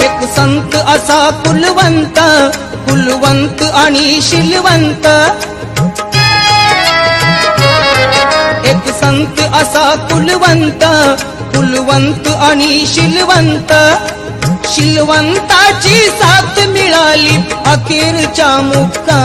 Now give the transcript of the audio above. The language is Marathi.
एक संत असा कुलवंत कुलवंत आणि शिलवंत. एक संत असा कुलवंत कुलवंत आणि शिलवंत. शिलवंताची साथ मिळाली अखेरच्या मुक्का